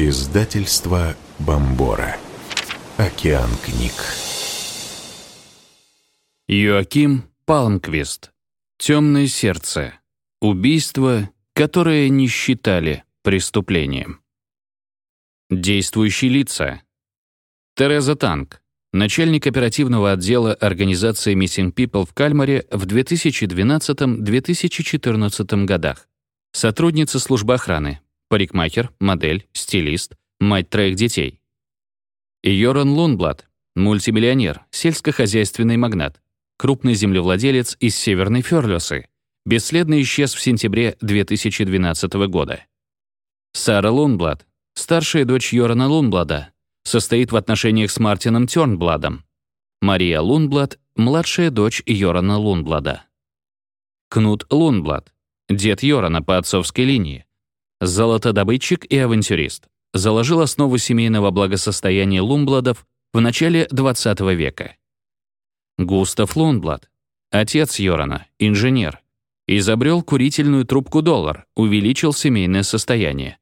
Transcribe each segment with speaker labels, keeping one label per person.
Speaker 1: Издательство Бомбора. Океан книг.
Speaker 2: Йоаким Палмквист. Темное сердце. Убийство, которое не считали преступлением. Действующие лица. Тереза Танк, начальник оперативного отдела организации Missing People в Кальмаре в 2012-2014 годах. Сотрудница службы охраны, парикмахер, модель, стилист, мать троих детей. Йоран Лунблад, мультимиллионер, сельскохозяйственный магнат, крупный землевладелец из Северной Ферлёсы, бесследно исчез в сентябре 2012 года. Сара Лунблад, старшая дочь Йорана Лунблада, состоит в отношениях с Мартином Тёрнбладом. Мария Лунблад, младшая дочь Йорана Лунблада. Кнут Лунблад, дед Йорана по отцовской линии, Золотодобытчик и авантюрист. Заложил основу семейного благосостояния Лумбладов в начале XX века. Густав Лунблад, отец Йорана, инженер, изобрел курительную трубку доллар, увеличил семейное состояние.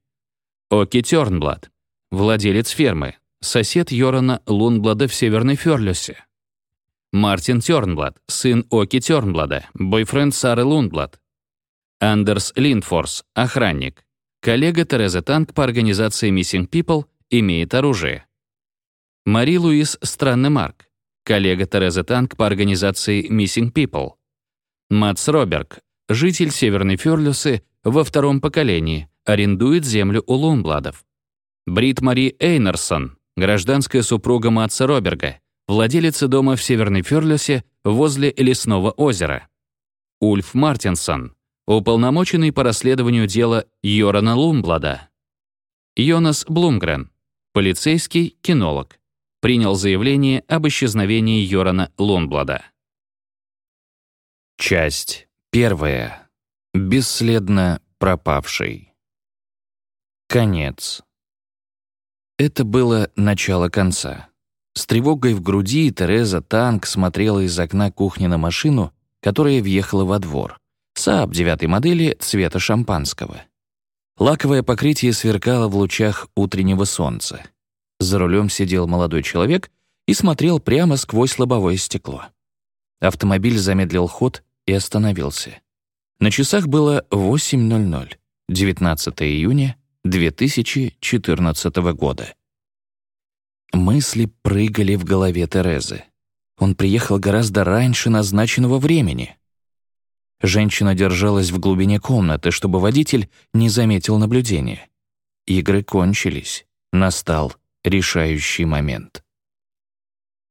Speaker 2: Оки Тёрнблад, владелец фермы, сосед Йорана Лунблада в Северной Фёрлюсе. Мартин Тёрнблад, сын Оки Тёрнблада, бойфренд Сары Лунблад. Андерс Линдфорс, охранник. Коллега Терезы Танк по организации Missing People имеет оружие. Мари Луис Странный Марк, коллега Терезы Танк по организации Missing People. Матс Роберг, житель Северной Фёрлюсы во втором поколении, арендует землю у Лунбладов. Брит Мари Эйнерсон, гражданская супруга Матса Роберга, владелица дома в Северной Фёрлюсе возле Лесного озера. Ульф Мартинсон, уполномоченный по расследованию дела Йорана Лумблада. Йонас Блумгрен, полицейский, кинолог, принял заявление об исчезновении Йорана Лунблада. Часть первая. Бесследно пропавший. Конец. Это было начало конца. С тревогой в груди Тереза Танк смотрела из окна кухни на машину, которая въехала во двор. Saab девятой модели цвета шампанского. Лаковое покрытие сверкало в лучах утреннего солнца. За рулем сидел молодой человек и смотрел прямо сквозь лобовое стекло. Автомобиль замедлил ход и остановился. На часах было 8.00, 19 июня 2014 года. Мысли прыгали в голове Терезы. Он приехал гораздо раньше назначенного времени. Женщина держалась в глубине комнаты, чтобы водитель не заметил наблюдения. Игры кончились. Настал решающий момент.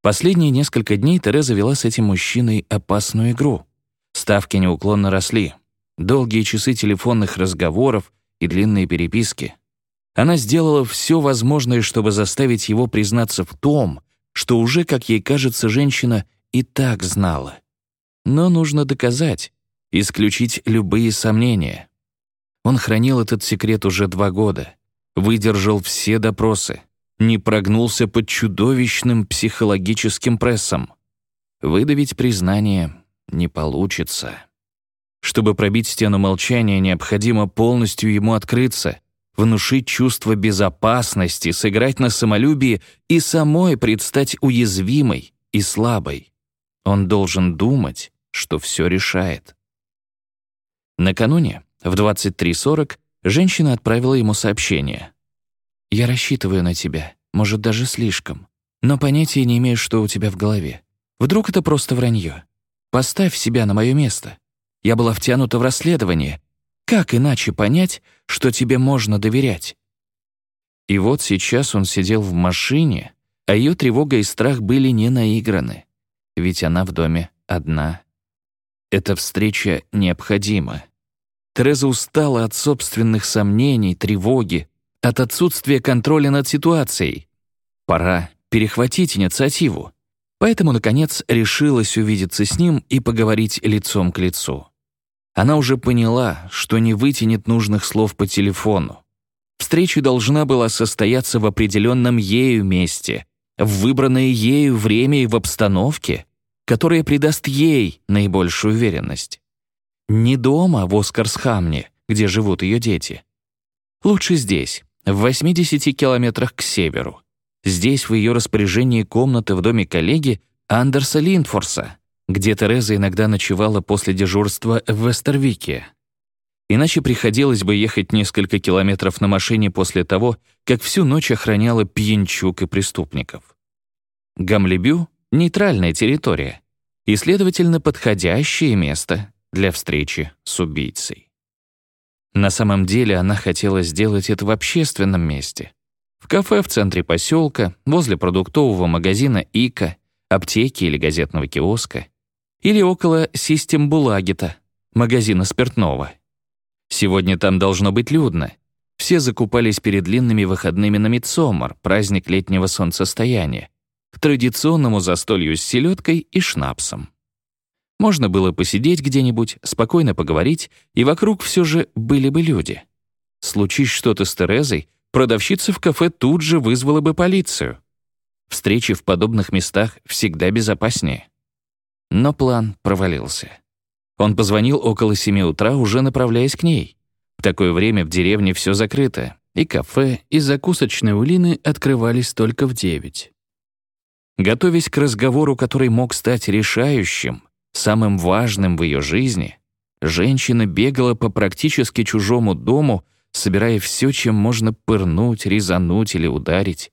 Speaker 2: Последние несколько дней Тереза вела с этим мужчиной опасную игру. Ставки неуклонно росли. Долгие часы телефонных разговоров и длинные переписки. Она сделала все возможное, чтобы заставить его признаться в том, что уже, как ей кажется, женщина и так знала. Но нужно доказать, исключить любые сомнения. Он хранил этот секрет уже два года, выдержал все допросы, не прогнулся под чудовищным психологическим прессом. Выдавить признание не получится. Чтобы пробить стену молчания, необходимо полностью ему открыться, внушить чувство безопасности, сыграть на самолюбии и самой предстать уязвимой и слабой. Он должен думать, что все решает. Накануне, в 23.40, женщина отправила ему сообщение. «Я рассчитываю на тебя, может, даже слишком, но понятия не имею, что у тебя в голове. Вдруг это просто вранье. Поставь себя на мое место. Я была втянута в расследование. Как иначе понять, что тебе можно доверять?» И вот сейчас он сидел в машине, а ее тревога и страх были не наиграны, ведь она в доме одна. Эта встреча необходима. Тереза устала от собственных сомнений, тревоги, от отсутствия контроля над ситуацией. Пора перехватить инициативу. Поэтому, наконец, решилась увидеться с ним и поговорить лицом к лицу. Она уже поняла, что не вытянет нужных слов по телефону. Встреча должна была состояться в определенном ею месте, в выбранное ею время и в обстановке, которое придаст ей наибольшую уверенность. Не дома, в Оскарсхамне, где живут ее дети. Лучше здесь, в 80 километрах к северу. Здесь в ее распоряжении комната в доме коллеги Андерса Линдфорса, где Тереза иногда ночевала после дежурства в Вестервике. Иначе приходилось бы ехать несколько километров на машине после того, как всю ночь охраняла пьянчук и преступников. Гамлебю — нейтральная территория и, следовательно, подходящее место для встречи с убийцей. На самом деле она хотела сделать это в общественном месте. В кафе в центре поселка, возле продуктового магазина «Ика», аптеки или газетного киоска, или около «Систем Булагита», магазина спиртного. Сегодня там должно быть людно. Все закупались перед длинными выходными на Мидсомар, праздник летнего солнцестояния, к традиционному застолью с селедкой и шнапсом. Можно было посидеть где-нибудь, спокойно поговорить, и вокруг все же были бы люди. Случись что-то с Терезой, продавщица в кафе тут же вызвала бы полицию. Встречи в подобных местах всегда безопаснее. Но план провалился. Он позвонил около семи утра, уже направляясь к ней. В такое время в деревне все закрыто, и кафе, и закусочные улины открывались только в девять. Готовясь к разговору, который мог стать решающим, самым важным в ее жизни, женщина бегала по практически чужому дому, собирая все, чем можно пырнуть, резануть или ударить.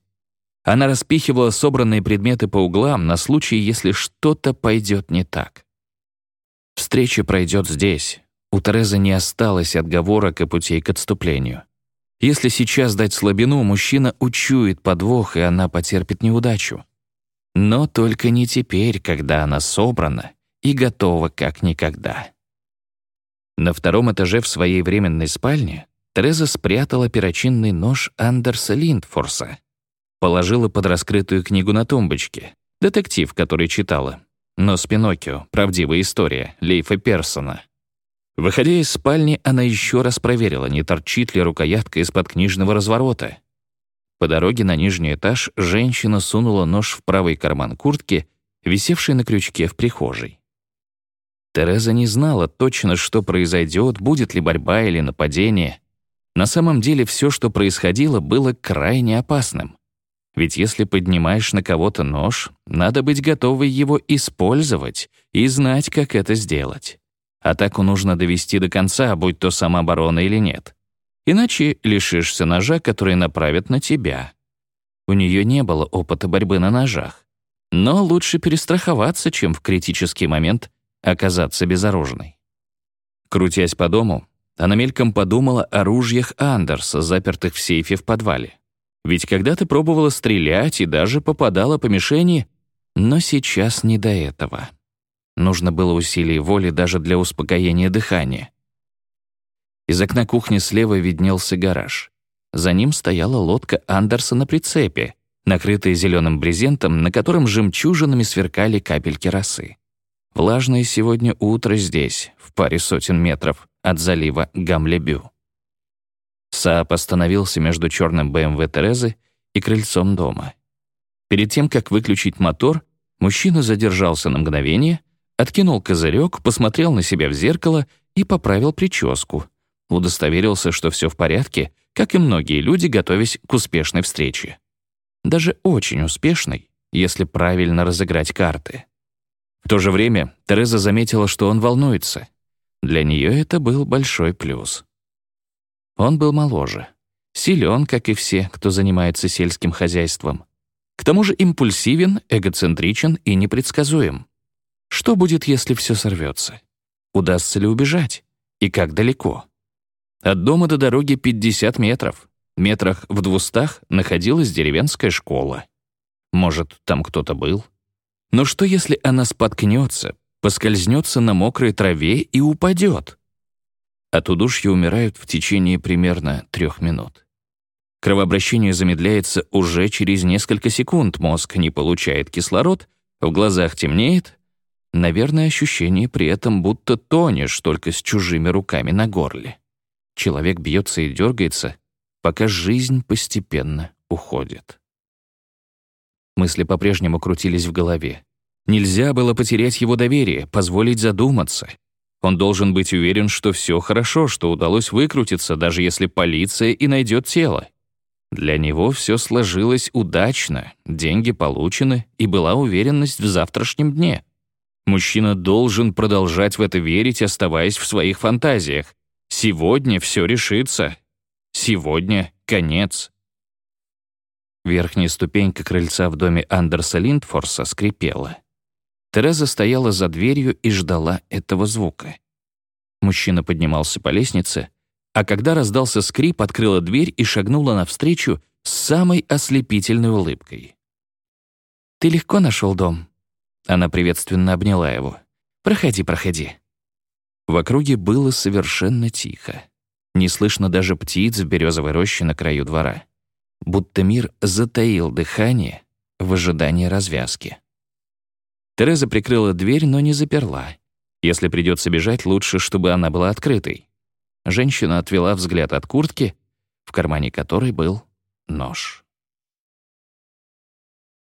Speaker 2: Она распихивала собранные предметы по углам на случай, если что-то пойдет не так. Встреча пройдет здесь. У Терезы не осталось отговорок и путей к отступлению. Если сейчас дать слабину, мужчина учует подвох, и она потерпит неудачу. Но только не теперь, когда она собрана и готова как никогда. На втором этаже в своей временной спальне Тереза спрятала перочинный нож Андерса Линдфорса, положила под раскрытую книгу на тумбочке, детектив, который читала, но с Пиноккио, правдивая история, Лейфа Персона. Выходя из спальни, она еще раз проверила, не торчит ли рукоятка из-под книжного разворота. По дороге на нижний этаж женщина сунула нож в правый карман куртки, висевший на крючке в прихожей. Тереза не знала точно, что произойдет, будет ли борьба или нападение. На самом деле все, что происходило, было крайне опасным. Ведь если поднимаешь на кого-то нож, надо быть готовой его использовать и знать, как это сделать. Атаку нужно довести до конца, будь то самооборона или нет. Иначе лишишься ножа, который направят на тебя. У нее не было опыта борьбы на ножах. Но лучше перестраховаться, чем в критический момент оказаться безоружной. Крутясь по дому, она мельком подумала о ружьях Андерса, запертых в сейфе в подвале. Ведь когда-то пробовала стрелять и даже попадала по мишени, но сейчас не до этого. Нужно было усилие воли даже для успокоения дыхания. Из окна кухни слева виднелся гараж. За ним стояла лодка Андерса на прицепе, накрытая зеленым брезентом, на котором жемчужинами сверкали капельки росы. Влажное сегодня утро здесь, в паре сотен метров от залива Гамлебю. Саап остановился между черным БМВ Терезы и крыльцом дома. Перед тем, как выключить мотор, мужчина задержался на мгновение, откинул козырек, посмотрел на себя в зеркало и поправил прическу, удостоверился, что все в порядке, как и многие люди, готовясь к успешной встрече. Даже очень успешной, если правильно разыграть карты. В то же время Тереза заметила, что он волнуется. Для нее это был большой плюс. Он был моложе, силен, как и все, кто занимается сельским хозяйством. К тому же импульсивен, эгоцентричен и непредсказуем. Что будет, если все сорвется? Удастся ли убежать? И как далеко? От дома до дороги 50 метров. Метрах в двустах находилась деревенская школа. Может, там кто-то был? Но что, если она споткнется, поскользнется на мокрой траве и упадет? От удушья умирают в течение примерно трех минут. Кровообращение замедляется уже через несколько секунд, мозг не получает кислород, в глазах темнеет. Наверное, ощущение при этом будто тонешь только с чужими руками на горле. Человек бьется и дергается, пока жизнь постепенно уходит. Мысли по-прежнему крутились в голове. Нельзя было потерять его доверие, позволить задуматься. Он должен быть уверен, что все хорошо, что удалось выкрутиться, даже если полиция и найдет тело. Для него все сложилось удачно, деньги получены, и была уверенность в завтрашнем дне. Мужчина должен продолжать в это верить, оставаясь в своих фантазиях. Сегодня все решится. Сегодня конец. Верхняя ступенька крыльца в доме Андерса Линдфорса скрипела. Тереза стояла за дверью и ждала этого звука. Мужчина поднимался по лестнице, а когда раздался скрип, открыла дверь и шагнула навстречу с самой ослепительной улыбкой. «Ты легко нашел дом?» Она приветственно обняла его. «Проходи, проходи». В округе было совершенно тихо. Не слышно даже птиц в березовой роще на краю двора. Будто мир затаил дыхание в ожидании развязки. Тереза прикрыла дверь, но не заперла. Если придется бежать, лучше, чтобы она была открытой. Женщина отвела взгляд от куртки, в кармане которой был нож.